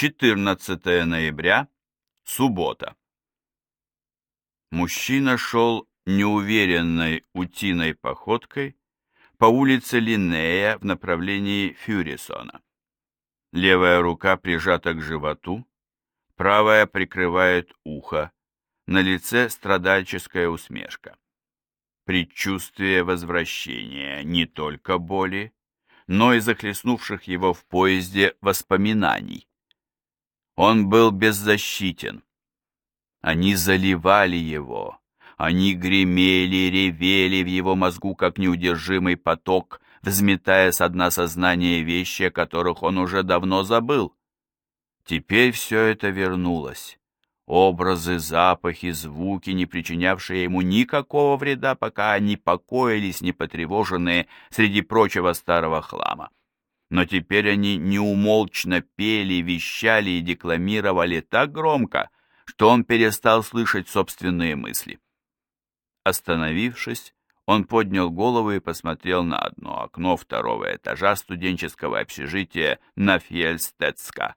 14 ноября, суббота. Мужчина шел неуверенной утиной походкой по улице Линнея в направлении Фюрисона. Левая рука прижата к животу, правая прикрывает ухо, на лице страдальческая усмешка. Предчувствие возвращения не только боли, но и захлестнувших его в поезде воспоминаний. Он был беззащитен. Они заливали его, они гремели, ревели в его мозгу, как неудержимый поток, взметая со дна сознания вещи, о которых он уже давно забыл. Теперь все это вернулось. Образы, запахи, звуки, не причинявшие ему никакого вреда, пока они покоились непотревоженные среди прочего старого хлама. Но теперь они неумолчно пели, вещали и декламировали так громко, что он перестал слышать собственные мысли. Остановившись, он поднял голову и посмотрел на одно окно второго этажа студенческого общежития на Фьельстецка.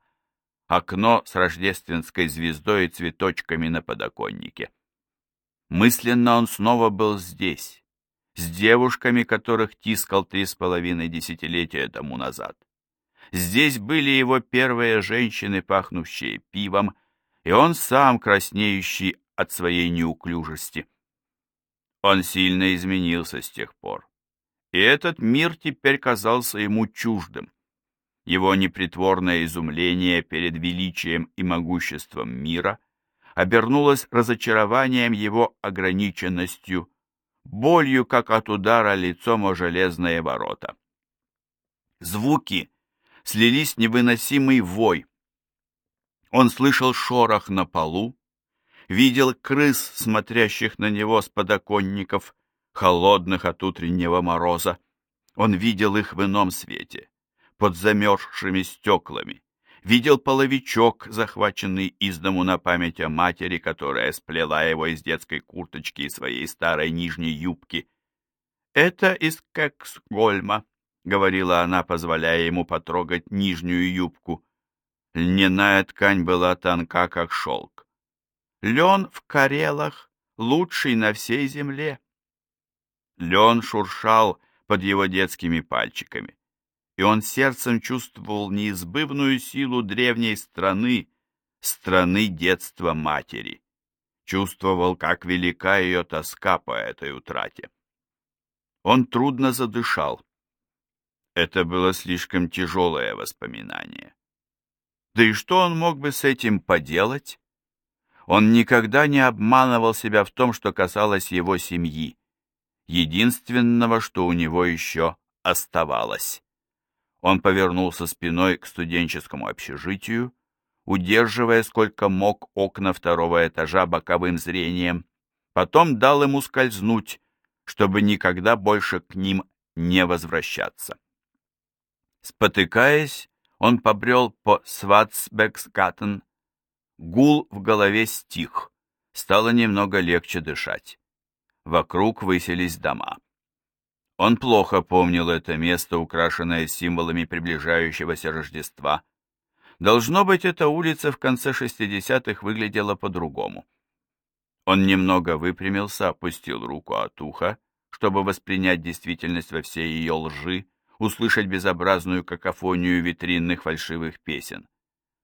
Окно с рождественской звездой и цветочками на подоконнике. Мысленно он снова был здесь, с девушками, которых тискал три с половиной десятилетия тому назад. Здесь были его первые женщины, пахнущие пивом, и он сам краснеющий от своей неуклюжести. Он сильно изменился с тех пор, и этот мир теперь казался ему чуждым. Его непритворное изумление перед величием и могуществом мира обернулось разочарованием его ограниченностью, болью, как от удара лицом о железные ворота. Звуки слились в невыносимый вой. Он слышал шорох на полу, видел крыс, смотрящих на него с подоконников, холодных от утреннего мороза. Он видел их в ином свете, под замерзшими стеклами. Видел половичок, захваченный из дому на память о матери, которая сплела его из детской курточки и своей старой нижней юбки. «Это из Кексгольма», — говорила она, позволяя ему потрогать нижнюю юбку. Льняная ткань была тонка, как шелк. Лен в Карелах лучший на всей земле. Лен шуршал под его детскими пальчиками, и он сердцем чувствовал неизбывную силу древней страны, страны детства матери. Чувствовал, как велика ее тоска по этой утрате. Он трудно задышал. Это было слишком тяжелое воспоминание. Да и что он мог бы с этим поделать? Он никогда не обманывал себя в том, что касалось его семьи, единственного, что у него еще оставалось. Он повернулся спиной к студенческому общежитию, удерживая сколько мог окна второго этажа боковым зрением, потом дал ему скользнуть, чтобы никогда больше к ним не возвращаться. Спотыкаясь, он побрел по Сватсбексгаттен, Гул в голове стих, стало немного легче дышать. Вокруг высились дома. Он плохо помнил это место, украшенное символами приближающегося Рождества. Должно быть, эта улица в конце шестидесятых выглядела по-другому. Он немного выпрямился, опустил руку от уха, чтобы воспринять действительность во всей ее лжи, услышать безобразную какофонию витринных фальшивых песен.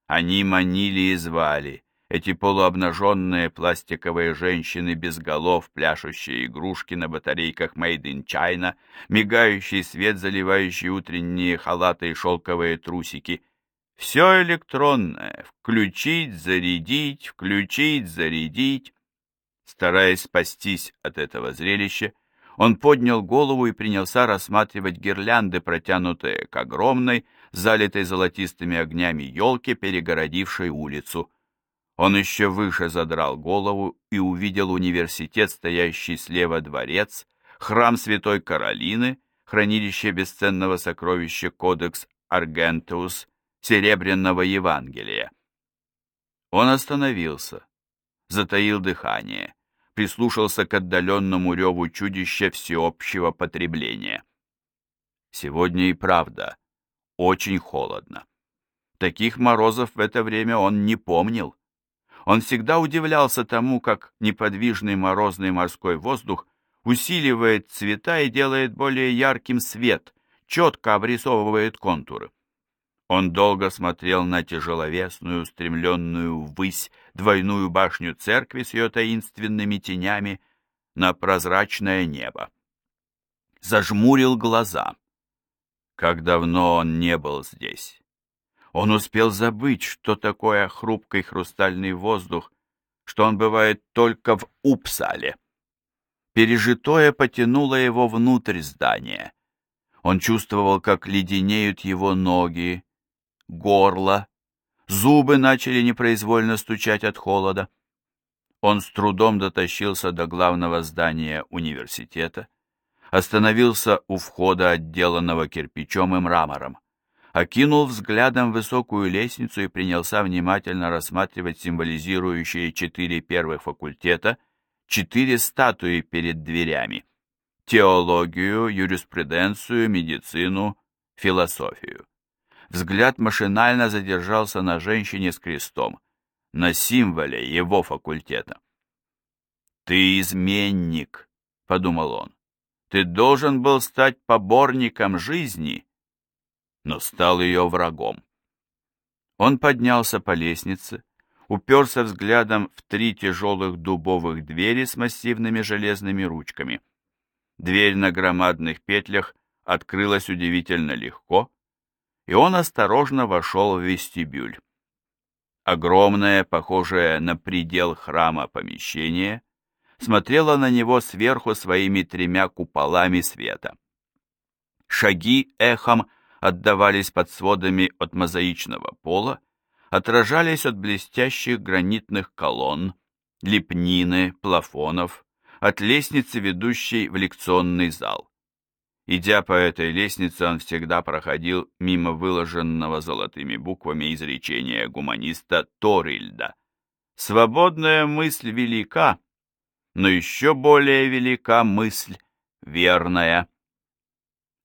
Они манили и звали, эти полуобнаженные пластиковые женщины без голов, пляшущие игрушки на батарейках Made in China, мигающий свет, заливающий утренние халаты и шелковые трусики. Все электронное. Включить, зарядить, включить, зарядить. Стараясь спастись от этого зрелища, он поднял голову и принялся рассматривать гирлянды, протянутые к огромной, залитой золотистыми огнями елки, перегородившей улицу. Он еще выше задрал голову и увидел университет, стоящий слева дворец, храм Святой Каролины, хранилище бесценного сокровища Кодекс Аргентеус, Серебряного Евангелия. Он остановился, затаил дыхание, прислушался к отдаленному реву чудища всеобщего потребления. Сегодня и правда очень холодно. Таких морозов в это время он не помнил. Он всегда удивлялся тому, как неподвижный морозный морской воздух усиливает цвета и делает более ярким свет, четко обрисовывает контуры. Он долго смотрел на тяжеловесную, устремленную ввысь двойную башню церкви с ее таинственными тенями, на прозрачное небо. Зажмурил глаза. Как давно он не был здесь. Он успел забыть, что такое хрупкий хрустальный воздух, что он бывает только в Упсале. Пережитое потянуло его внутрь здания. Он чувствовал, как леденеют его ноги, горло, зубы начали непроизвольно стучать от холода. Он с трудом дотащился до главного здания университета, остановился у входа, отделанного кирпичом и мрамором, окинул взглядом высокую лестницу и принялся внимательно рассматривать символизирующие четыре первых факультета, четыре статуи перед дверями – теологию, юриспруденцию, медицину, философию. Взгляд машинально задержался на женщине с крестом, на символе его факультета. «Ты изменник», — подумал он. «Ты должен был стать поборником жизни, но стал ее врагом». Он поднялся по лестнице, уперся взглядом в три тяжелых дубовых двери с массивными железными ручками. Дверь на громадных петлях открылась удивительно легко, и он осторожно вошел в вестибюль. Огромное, похожее на предел храма помещение, смотрело на него сверху своими тремя куполами света. Шаги эхом отдавались под сводами от мозаичного пола, отражались от блестящих гранитных колонн, лепнины, плафонов, от лестницы, ведущей в лекционный зал. Идя по этой лестнице, он всегда проходил мимо выложенного золотыми буквами изречения гуманиста Торильда. «Свободная мысль велика, но еще более велика мысль верная».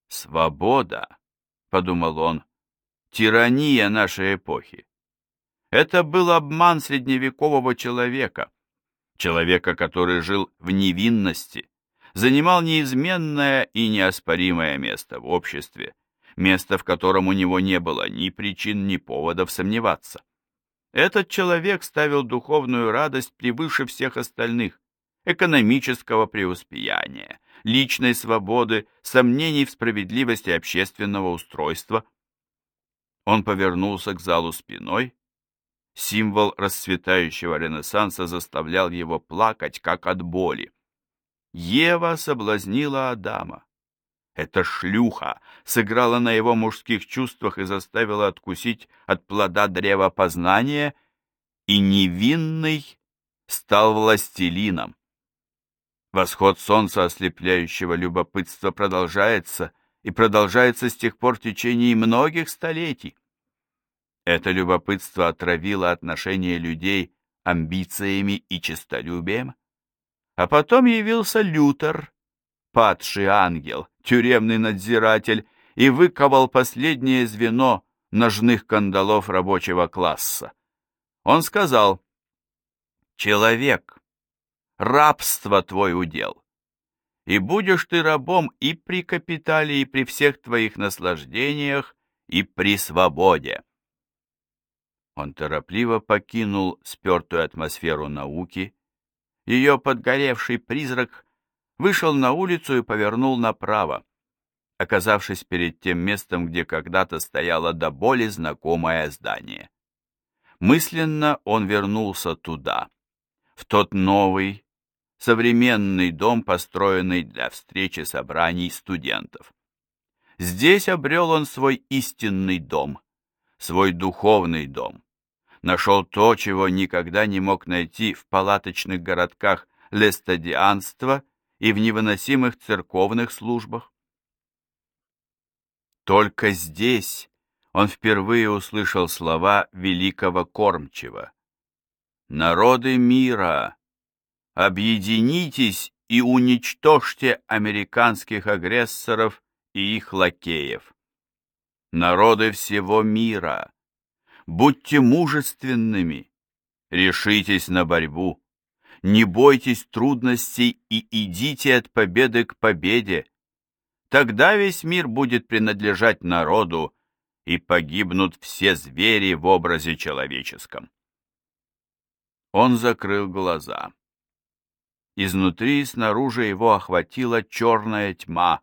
«Свобода», — подумал он, — «тирания нашей эпохи». Это был обман средневекового человека, человека, который жил в невинности, занимал неизменное и неоспоримое место в обществе, место, в котором у него не было ни причин, ни поводов сомневаться. Этот человек ставил духовную радость превыше всех остальных, экономического преуспеяния, личной свободы, сомнений в справедливости общественного устройства. Он повернулся к залу спиной. Символ расцветающего ренессанса заставлял его плакать, как от боли. Ева соблазнила Адама. Эта шлюха сыграла на его мужских чувствах и заставила откусить от плода древа познания, и невинный стал властелином. Восход солнца ослепляющего любопытства продолжается и продолжается с тех пор в течение многих столетий. Это любопытство отравило отношения людей амбициями и честолюбием, а потом явился Лютер, падший ангел, тюремный надзиратель, и выковал последнее звено ножных кандалов рабочего класса. Он сказал, «Человек, рабство твой удел, и будешь ты рабом и при капитале, и при всех твоих наслаждениях, и при свободе». Он торопливо покинул спертую атмосферу науки, ее подгоревший призрак вышел на улицу и повернул направо, оказавшись перед тем местом, где когда-то стояло до боли знакомое здание. Мысленно он вернулся туда, в тот новый, современный дом, построенный для встречи собраний студентов. Здесь обрел он свой истинный дом, свой духовный дом, нашел то, чего никогда не мог найти в палаточных городках лестадианства и в невыносимых церковных службах. Только здесь он впервые услышал слова великого кормчего. «Народы мира, объединитесь и уничтожьте американских агрессоров и их лакеев. Народы всего мира, Будьте мужественными, решитесь на борьбу, не бойтесь трудностей и идите от победы к победе. Тогда весь мир будет принадлежать народу, и погибнут все звери в образе человеческом. Он закрыл глаза. Изнутри и снаружи его охватила черная тьма.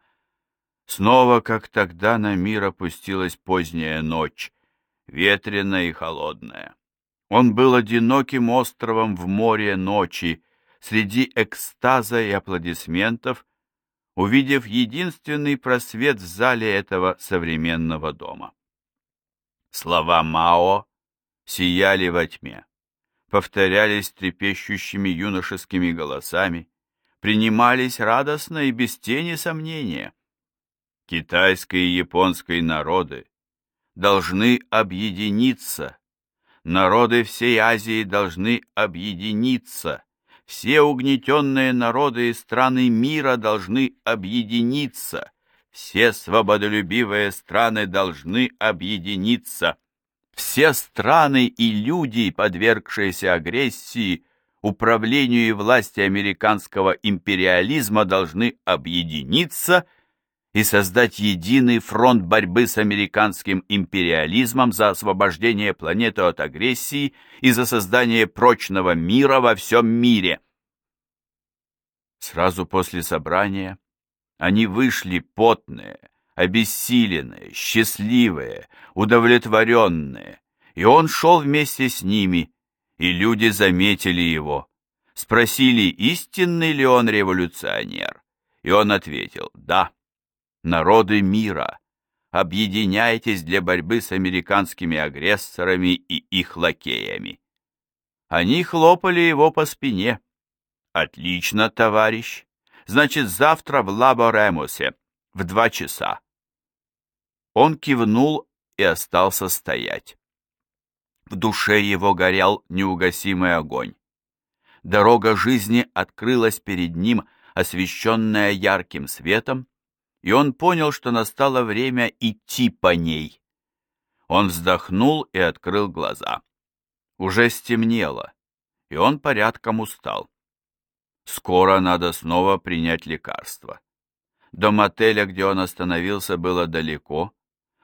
Снова, как тогда, на мир опустилась поздняя ночь, ветреная и холодная. Он был одиноким островом в море ночи, среди экстаза и аплодисментов, увидев единственный просвет в зале этого современного дома. Слова Мао сияли во тьме, повторялись трепещущими юношескими голосами, принимались радостно и без тени сомнения. Китайские и японские народы должны объединиться, народы всей Азии должны объединиться, все угнетенные народы и страны мира должны объединиться, все свободолюбивые страны должны объединиться. Все страны и люди, подвергшиеся агрессии, управлению и власти американского империализма, должны объединиться и создать единый фронт борьбы с американским империализмом за освобождение планеты от агрессии и за создание прочного мира во всем мире. Сразу после собрания они вышли потные, обессиленные, счастливые, удовлетворенные, и он шел вместе с ними, и люди заметили его. Спросили, истинный ли он революционер, и он ответил «Да». Народы мира, объединяйтесь для борьбы с американскими агрессорами и их лакеями. Они хлопали его по спине. «Отлично, товарищ! Значит, завтра в Лаборемусе, в два часа. Он кивнул и остался стоять. В душе его горел неугасимый огонь. Дорога жизни открылась перед ним, освещенная ярким светом, и он понял, что настало время идти по ней. Он вздохнул и открыл глаза. Уже стемнело, и он порядком устал. Скоро надо снова принять лекарство. До мотеля, где он остановился, было далеко,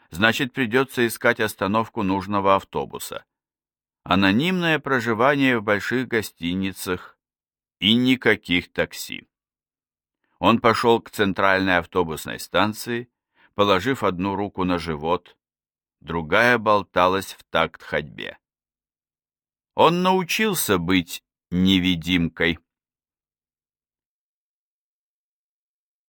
значит, придется искать остановку нужного автобуса. Анонимное проживание в больших гостиницах и никаких такси. Он пошел к центральной автобусной станции, положив одну руку на живот, другая болталась в такт ходьбе. Он научился быть невидимкой.